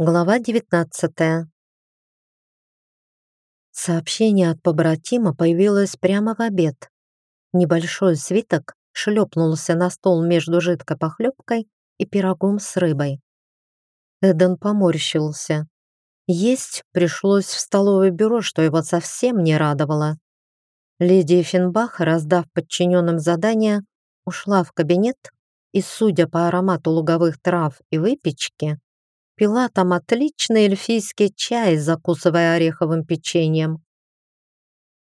Глава 19 Сообщение от побратима появилось прямо в обед. Небольшой свиток шлепнулся на стол между жидкой похлебкой и пирогом с рыбой. Эден поморщился. Есть пришлось в столовое бюро, что его совсем не радовало. Леди Финбах, раздав подчиненным задание, ушла в кабинет и, судя по аромату луговых трав и выпечки, Пила там отличный эльфийский чай, закусывая ореховым печеньем.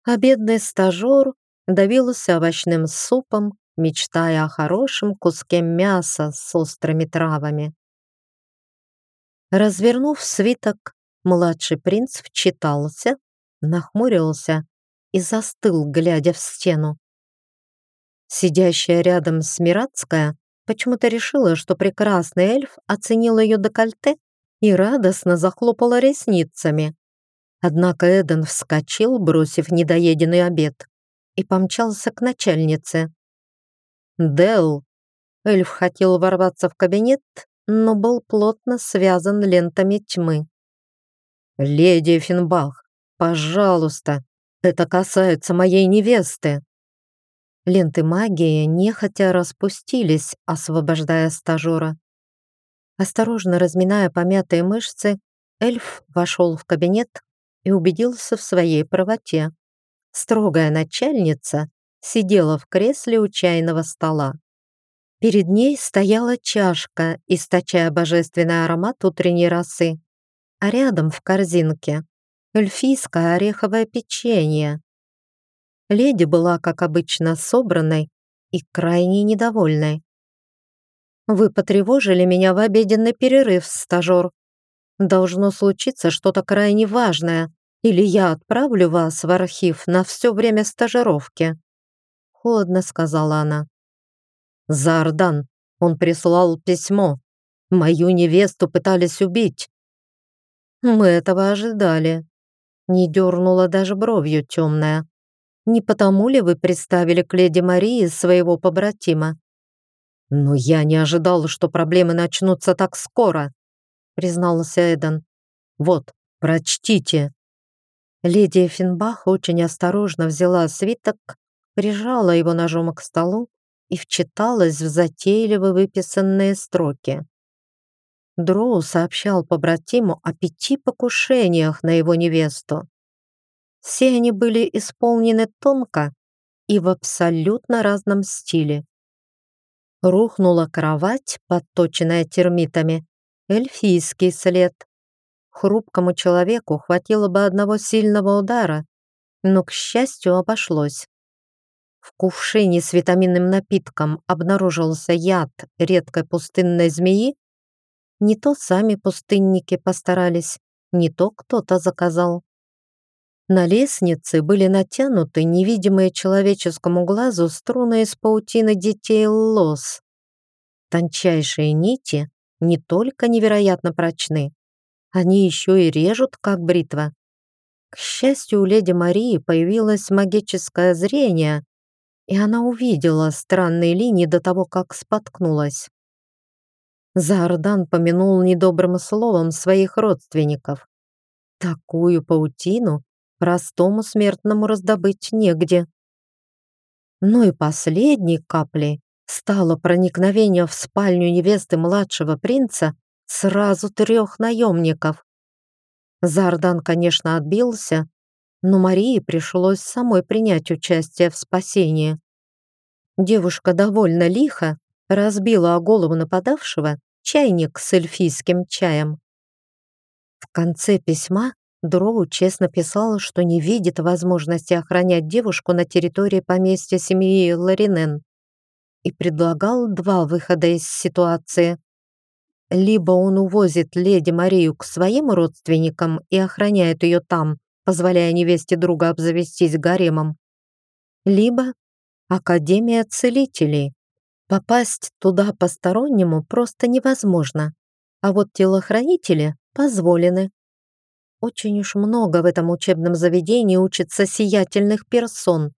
А бедный стажер давился овощным супом, мечтая о хорошем куске мяса с острыми травами. Развернув свиток, младший принц вчитался, нахмурился и застыл, глядя в стену. Сидящая рядом Смиратская почему-то решила, что прекрасный эльф оценил ее декольте и радостно захлопала ресницами. Однако Эден вскочил, бросив недоеденный обед, и помчался к начальнице. Дел. Эльф хотел ворваться в кабинет, но был плотно связан лентами тьмы. «Леди Финбах, пожалуйста, это касается моей невесты!» Ленты магии нехотя распустились, освобождая стажера. Осторожно разминая помятые мышцы, эльф вошел в кабинет и убедился в своей правоте. Строгая начальница сидела в кресле у чайного стола. Перед ней стояла чашка, источая божественный аромат утренней росы, а рядом в корзинке эльфийское ореховое печенье, Леди была, как обычно, собранной и крайне недовольной. «Вы потревожили меня в обеденный перерыв, стажер. Должно случиться что-то крайне важное, или я отправлю вас в архив на все время стажировки», — холодно сказала она. «Зардан, он прислал письмо. Мою невесту пытались убить». «Мы этого ожидали», — не дернула даже бровью темная. Не потому ли вы представили к леди Марии своего побратима? Но я не ожидал, что проблемы начнутся так скоро, признался Эден. Вот, прочтите. Леди Финбах очень осторожно взяла свиток, прижала его ножом к столу и вчиталась в затейливо выписанные строки. Дроу сообщал побратиму о пяти покушениях на его невесту. Все они были исполнены тонко и в абсолютно разном стиле. Рухнула кровать, подточенная термитами, эльфийский след. Хрупкому человеку хватило бы одного сильного удара, но, к счастью, обошлось. В кувшине с витаминным напитком обнаружился яд редкой пустынной змеи. Не то сами пустынники постарались, не то кто-то заказал. На лестнице были натянуты невидимые человеческому глазу струны из паутины детей лос. Тончайшие нити не только невероятно прочны, они еще и режут, как бритва. К счастью, у леди Марии появилось магическое зрение, и она увидела странные линии до того, как споткнулась. Зардан помянул недобрым словом своих родственников. Такую паутину простому смертному раздобыть негде. Ну и последней каплей стало проникновение в спальню невесты младшего принца сразу трех наемников. Зардан, конечно, отбился, но Марии пришлось самой принять участие в спасении. Девушка довольно лихо разбила о голову нападавшего чайник с эльфийским чаем. В конце письма Дроу честно писала, что не видит возможности охранять девушку на территории поместья семьи Ларинен и предлагал два выхода из ситуации. Либо он увозит леди Марию к своим родственникам и охраняет ее там, позволяя невесте друга обзавестись гаремом, либо Академия целителей. Попасть туда постороннему просто невозможно, а вот телохранители позволены. Очень уж много в этом учебном заведении учатся сиятельных персон,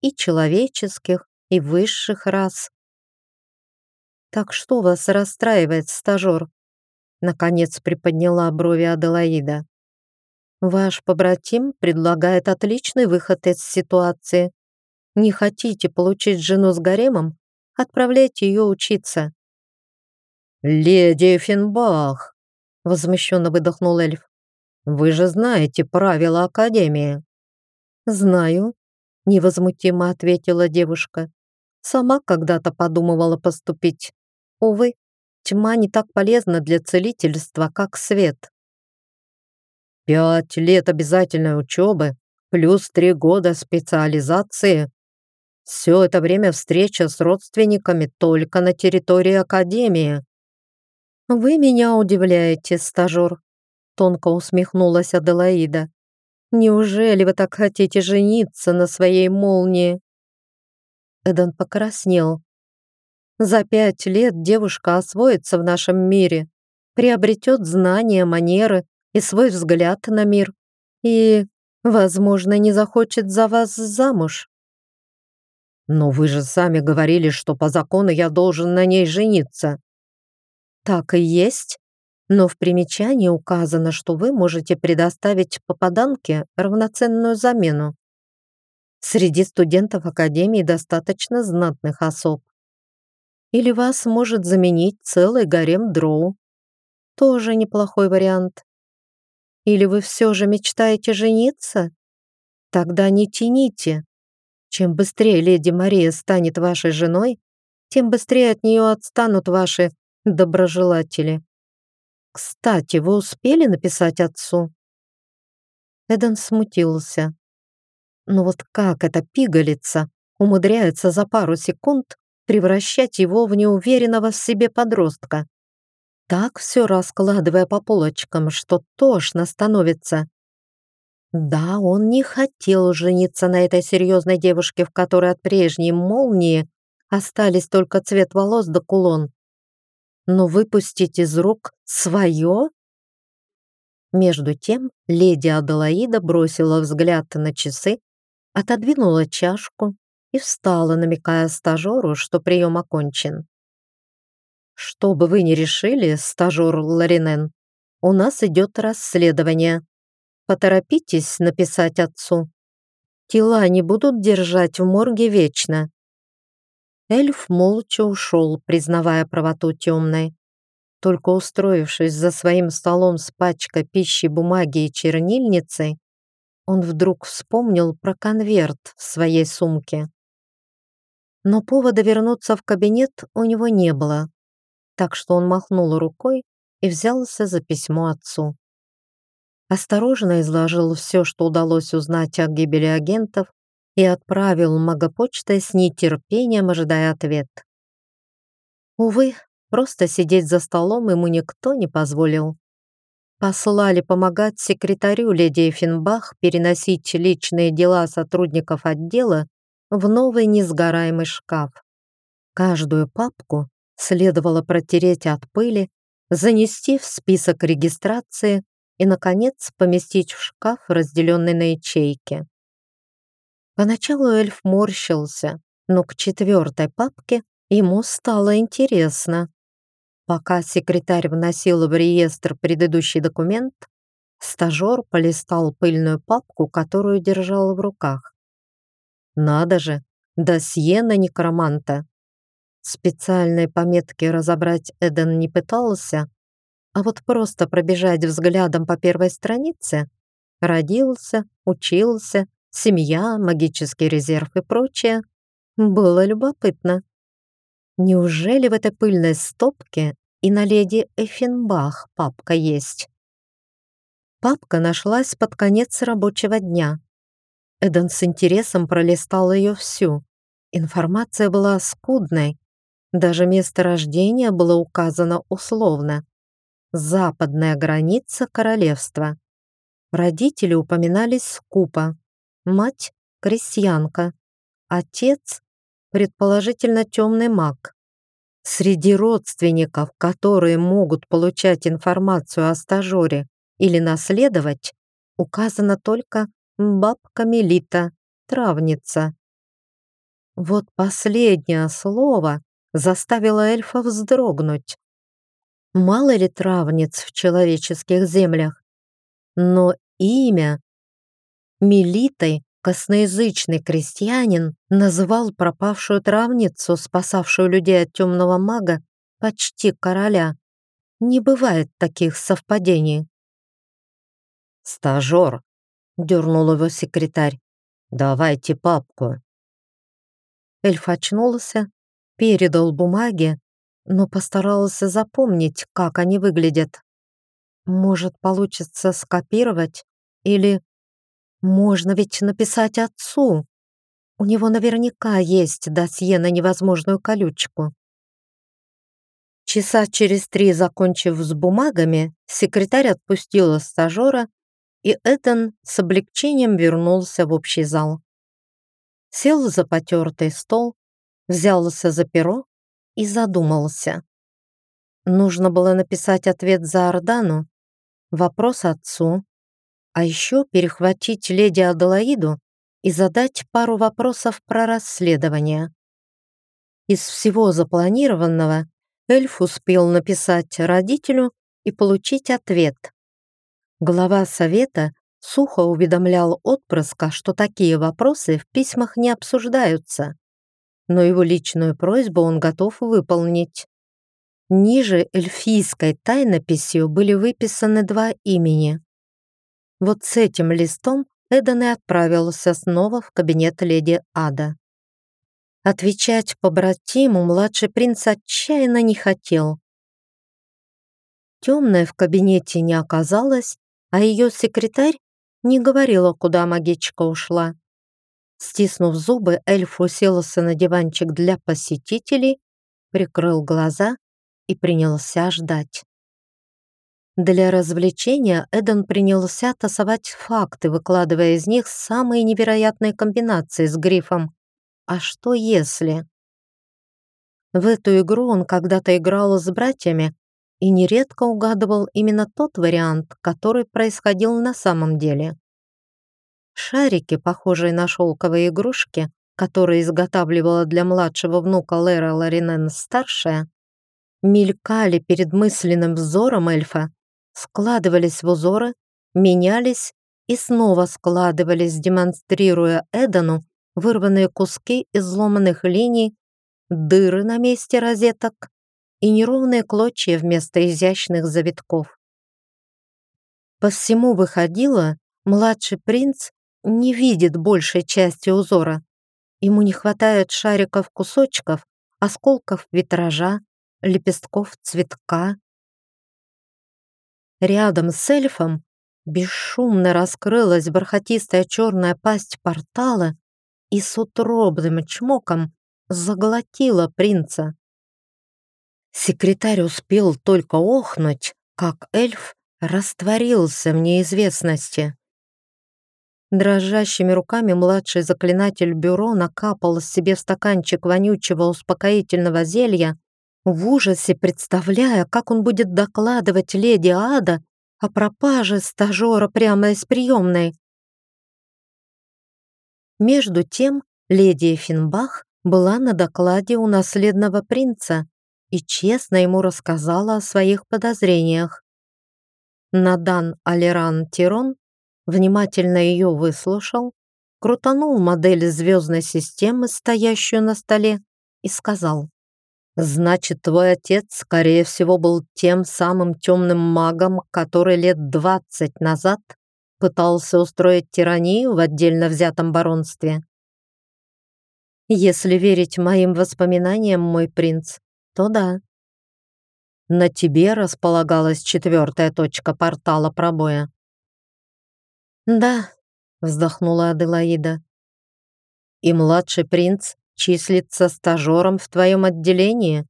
и человеческих, и высших рас. Так что вас расстраивает, стажер? Наконец приподняла брови Аделаида. Ваш побратим предлагает отличный выход из ситуации. Не хотите получить жену с гаремом? Отправляйте ее учиться. «Леди Финбах!» — возмущенно выдохнул эльф. «Вы же знаете правила Академии». «Знаю», — невозмутимо ответила девушка. «Сама когда-то подумывала поступить. Увы, тьма не так полезна для целительства, как свет». «Пять лет обязательной учебы, плюс три года специализации. Все это время встреча с родственниками только на территории Академии». «Вы меня удивляете, стажер», — тонко усмехнулась Аделаида. Неужели вы так хотите жениться на своей молнии?» Эден покраснел. «За пять лет девушка освоится в нашем мире, приобретет знания, манеры и свой взгляд на мир, и, возможно, не захочет за вас замуж». «Но вы же сами говорили, что по закону я должен на ней жениться». «Так и есть, но в примечании указано, что вы можете предоставить попаданке равноценную замену. Среди студентов Академии достаточно знатных особ. Или вас может заменить целый гарем дроу. Тоже неплохой вариант. Или вы все же мечтаете жениться? Тогда не тяните. Чем быстрее леди Мария станет вашей женой, тем быстрее от нее отстанут ваши доброжелатели. «Кстати, вы успели написать отцу?» Эден смутился. Но «Ну вот как эта пигалица умудряется за пару секунд превращать его в неуверенного в себе подростка? Так все раскладывая по полочкам, что тошно становится. Да, он не хотел жениться на этой серьезной девушке, в которой от прежней молнии остались только цвет волос да кулон но выпустить из рук свое? Между тем леди Аделаида бросила взгляд на часы, отодвинула чашку и встала, намекая стажеру, что прием окончен. «Что бы вы ни решили, стажер Ларинен, у нас идет расследование. Поторопитесь написать отцу. Тела не будут держать в морге вечно. Эльф молча ушел, признавая правоту темной. Только устроившись за своим столом с пачкой пищи, бумаги и чернильницей, он вдруг вспомнил про конверт в своей сумке. Но повода вернуться в кабинет у него не было, так что он махнул рукой и взялся за письмо отцу. Осторожно изложил все, что удалось узнать о гибели агентов, и отправил магопочтой с нетерпением, ожидая ответ. Увы, просто сидеть за столом ему никто не позволил. Послали помогать секретарю леди Эффенбах переносить личные дела сотрудников отдела в новый несгораемый шкаф. Каждую папку следовало протереть от пыли, занести в список регистрации и, наконец, поместить в шкаф, разделенный на ячейки. Поначалу эльф морщился, но к четвертой папке ему стало интересно. Пока секретарь вносил в реестр предыдущий документ, стажер полистал пыльную папку, которую держал в руках. Надо же, досье на некроманта. Специальной пометки разобрать Эден не пытался, а вот просто пробежать взглядом по первой странице родился, учился, семья, магический резерв и прочее, было любопытно. Неужели в этой пыльной стопке и на леди Эффенбах папка есть? Папка нашлась под конец рабочего дня. Эден с интересом пролистал ее всю. Информация была скудной. Даже место рождения было указано условно. Западная граница королевства. Родители упоминались скупо. Мать — крестьянка. Отец — предположительно темный маг. Среди родственников, которые могут получать информацию о стажере или наследовать, указано только бабка Мелита, травница. Вот последнее слово заставило эльфа вздрогнуть. Мало ли травниц в человеческих землях. Но имя Мелитой косноязычный крестьянин называл пропавшую травницу, спасавшую людей от темного мага, почти короля. Не бывает таких совпадений. «Стажер!» — дернул его секретарь. «Давайте папку». Эльф очнулся, передал бумаги, но постарался запомнить, как они выглядят. Может, получится скопировать или можно ведь написать отцу. У него наверняка есть досье на невозможную колючку. Часа через три, закончив с бумагами, секретарь отпустила стажера, и Этан с облегчением вернулся в общий зал. Сел за потертый стол, взялся за перо и задумался. Нужно было написать ответ за Ордану, вопрос отцу, а еще перехватить леди Аделаиду и задать пару вопросов про расследование. Из всего запланированного эльф успел написать родителю и получить ответ. Глава совета сухо уведомлял отпрыска, что такие вопросы в письмах не обсуждаются, но его личную просьбу он готов выполнить. Ниже эльфийской тайнописью были выписаны два имени вот с этим листом Эден и отправился снова в кабинет леди Ада. Отвечать по братиму младший принц отчаянно не хотел. Темная в кабинете не оказалась, а ее секретарь не говорила, куда магичка ушла. Стиснув зубы, эльф уселся на диванчик для посетителей, прикрыл глаза и принялся ждать. Для развлечения Эден принялся тасовать факты, выкладывая из них самые невероятные комбинации с грифом «А что если?». В эту игру он когда-то играл с братьями и нередко угадывал именно тот вариант, который происходил на самом деле. Шарики, похожие на шелковые игрушки, которые изготавливала для младшего внука Лера Ларинен-старшая, мелькали перед мысленным взором эльфа складывались в узоры, менялись и снова складывались, демонстрируя Эдану вырванные куски изломанных линий, дыры на месте розеток и неровные клочья вместо изящных завитков. По всему выходило, младший принц не видит большей части узора. Ему не хватает шариков-кусочков, осколков витража, лепестков цветка, Рядом с эльфом бесшумно раскрылась бархатистая черная пасть портала и с утробным чмоком заглотила принца. Секретарь успел только охнуть, как эльф растворился в неизвестности. Дрожащими руками младший заклинатель бюро накапал себе в стаканчик вонючего успокоительного зелья в ужасе представляя, как он будет докладывать леди Ада о пропаже стажера прямо из приемной. Между тем, леди Финбах была на докладе у наследного принца и честно ему рассказала о своих подозрениях. Надан Алиран Тирон внимательно ее выслушал, крутанул модель звездной системы, стоящую на столе, и сказал. Значит, твой отец, скорее всего, был тем самым темным магом, который лет двадцать назад пытался устроить тиранию в отдельно взятом баронстве. Если верить моим воспоминаниям, мой принц, то да. На тебе располагалась четвертая точка портала пробоя. Да, вздохнула Аделаида. И младший принц числится стажером в твоем отделении?»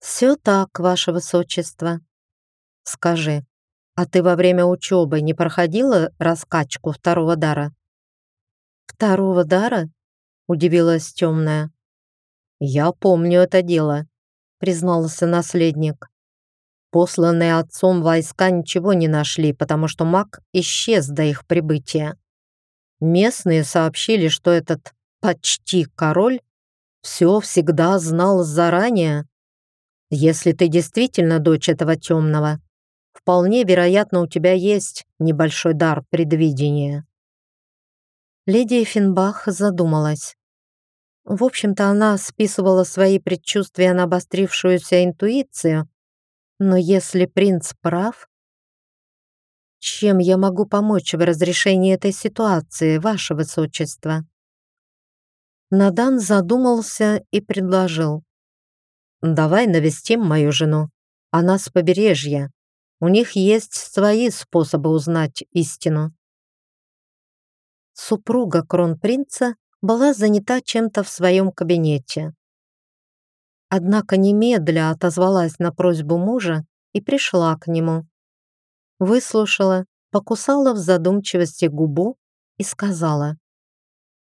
«Все так, ваше высочество. Скажи, а ты во время учебы не проходила раскачку второго дара?» «Второго дара?» — удивилась темная. «Я помню это дело», — признался наследник. Посланные отцом войска ничего не нашли, потому что маг исчез до их прибытия. Местные сообщили, что этот почти король, все всегда знал заранее. Если ты действительно дочь этого темного, вполне вероятно, у тебя есть небольшой дар предвидения». Леди Финбах задумалась. В общем-то, она списывала свои предчувствия на обострившуюся интуицию, но если принц прав, чем я могу помочь в разрешении этой ситуации, ваше высочество? Надан задумался и предложил. «Давай навестим мою жену. Она с побережья. У них есть свои способы узнать истину». Супруга кронпринца была занята чем-то в своем кабинете. Однако немедля отозвалась на просьбу мужа и пришла к нему. Выслушала, покусала в задумчивости губу и сказала.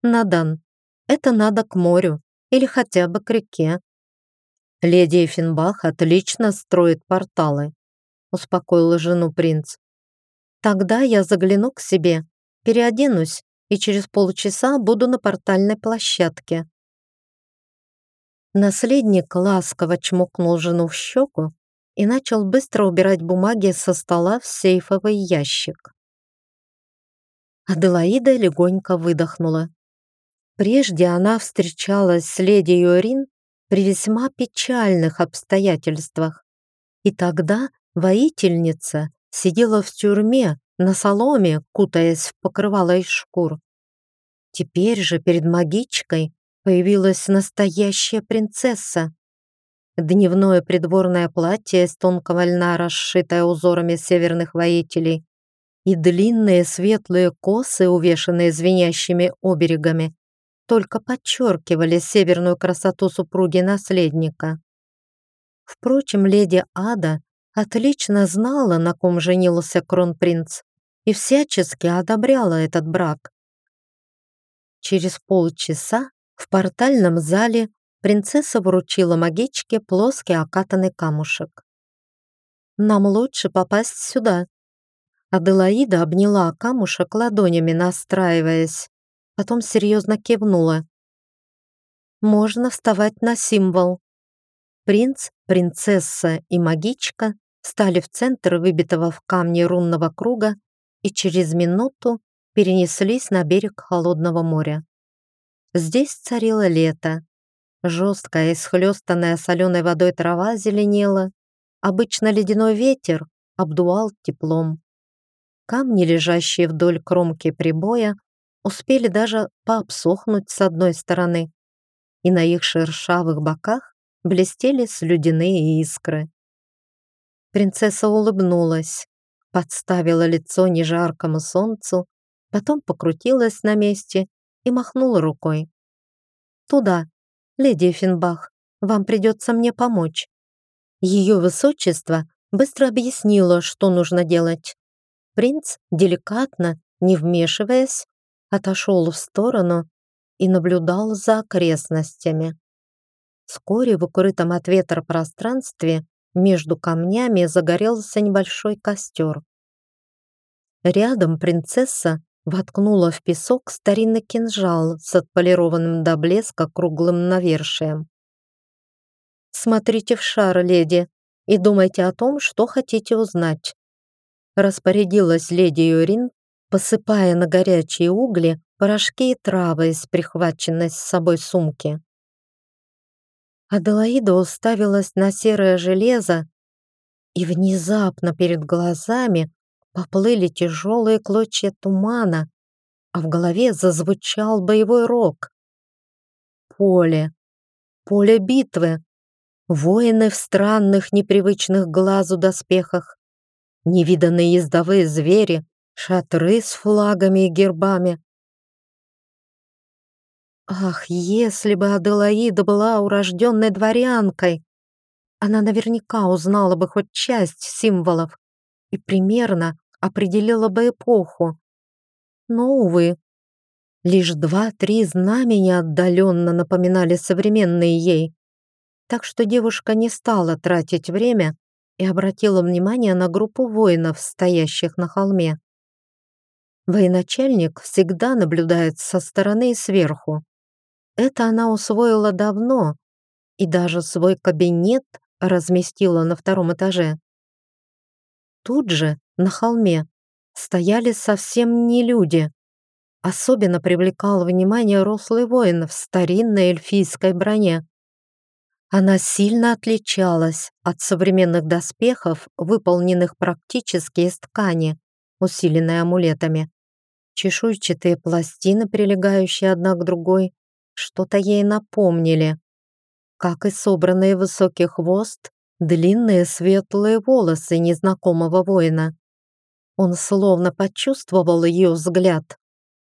«Надан, это надо к морю или хотя бы к реке». «Леди Эффенбах отлично строит порталы», успокоил жену принц. «Тогда я загляну к себе, переоденусь и через полчаса буду на портальной площадке». Наследник ласково чмокнул жену в щеку и начал быстро убирать бумаги со стола в сейфовый ящик. Аделаида легонько выдохнула. Прежде она встречалась с леди Юрин при весьма печальных обстоятельствах. И тогда воительница сидела в тюрьме на соломе, кутаясь в покрывало из шкур. Теперь же перед магичкой появилась настоящая принцесса. Дневное придворное платье из тонкого льна, расшитое узорами северных воителей, и длинные светлые косы, увешанные звенящими оберегами, только подчеркивали северную красоту супруги наследника. Впрочем, леди Ада отлично знала, на ком женился кронпринц, и всячески одобряла этот брак. Через полчаса в портальном зале принцесса вручила магичке плоский окатанный камушек. «Нам лучше попасть сюда». Аделаида обняла камушек ладонями, настраиваясь потом серьезно кивнула. «Можно вставать на символ». Принц, принцесса и магичка стали в центр выбитого в камне рунного круга и через минуту перенеслись на берег холодного моря. Здесь царило лето. Жесткая, исхлестанная соленой водой трава зеленела. Обычно ледяной ветер обдувал теплом. Камни, лежащие вдоль кромки прибоя, успели даже пообсохнуть с одной стороны, и на их шершавых боках блестели слюдяные искры. Принцесса улыбнулась, подставила лицо нежаркому солнцу, потом покрутилась на месте и махнула рукой. «Туда, леди Финбах, вам придется мне помочь». Ее высочество быстро объяснило, что нужно делать. Принц, деликатно, не вмешиваясь, отошел в сторону и наблюдал за окрестностями. Вскоре в укрытом от ветра пространстве между камнями загорелся небольшой костер. Рядом принцесса воткнула в песок старинный кинжал с отполированным до блеска круглым навершием. «Смотрите в шар, леди, и думайте о том, что хотите узнать», распорядилась леди Юрин, посыпая на горячие угли порошки и травы из прихваченной с собой сумки. Аделаида уставилась на серое железо, и внезапно перед глазами поплыли тяжелые клочья тумана, а в голове зазвучал боевой рог. Поле, поле битвы, воины в странных, непривычных глазу доспехах, невиданные ездовые звери, шатры с флагами и гербами. Ах, если бы Аделаида была урожденной дворянкой, она наверняка узнала бы хоть часть символов и примерно определила бы эпоху. Но, увы, лишь два-три знамени отдаленно напоминали современные ей, так что девушка не стала тратить время и обратила внимание на группу воинов, стоящих на холме. Военачальник всегда наблюдает со стороны и сверху. Это она усвоила давно, и даже свой кабинет разместила на втором этаже. Тут же, на холме, стояли совсем не люди. Особенно привлекал внимание рослый воин в старинной эльфийской броне. Она сильно отличалась от современных доспехов, выполненных практически из ткани, усиленной амулетами. Чешуйчатые пластины, прилегающие одна к другой, что-то ей напомнили. Как и собранный высокий хвост, длинные светлые волосы незнакомого воина. Он словно почувствовал ее взгляд,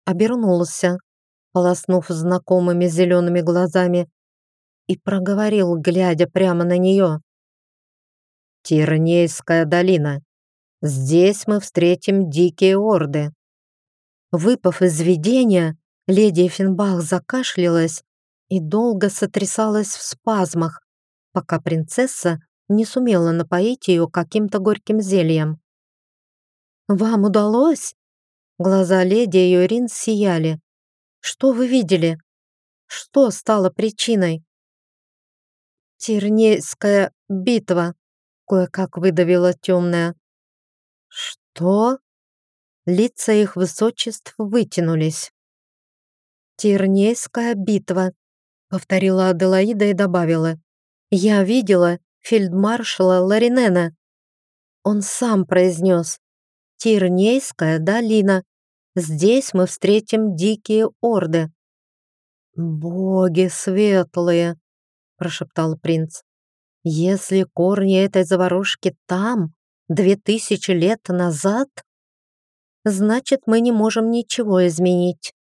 обернулся, полоснув знакомыми зелеными глазами, и проговорил, глядя прямо на нее. «Тирнейская долина. Здесь мы встретим дикие орды». Выпав из видения, леди Эффенбах закашлялась и долго сотрясалась в спазмах, пока принцесса не сумела напоить ее каким-то горьким зельем. «Вам удалось?» Глаза леди Юрин сияли. «Что вы видели? Что стало причиной?» «Тернейская битва», — кое-как выдавила темная. «Что?» Лица их высочеств вытянулись. «Тернейская битва», — повторила Аделаида и добавила. «Я видела фельдмаршала Ларинена». Он сам произнес «Тернейская долина. Здесь мы встретим дикие орды». «Боги светлые!» прошептал принц. «Если корни этой заварушки там, две тысячи лет назад, значит, мы не можем ничего изменить»,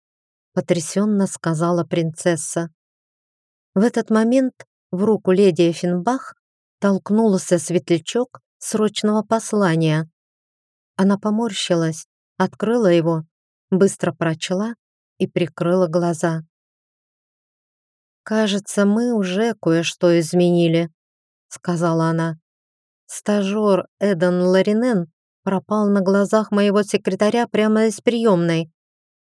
потрясенно сказала принцесса. В этот момент в руку леди Эффенбах толкнулся светлячок срочного послания. Она поморщилась, открыла его, быстро прочла и прикрыла глаза. «Кажется, мы уже кое-что изменили», — сказала она. Стажер Эден Ларинен пропал на глазах моего секретаря прямо из приемной.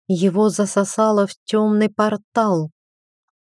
Его засосало в темный портал.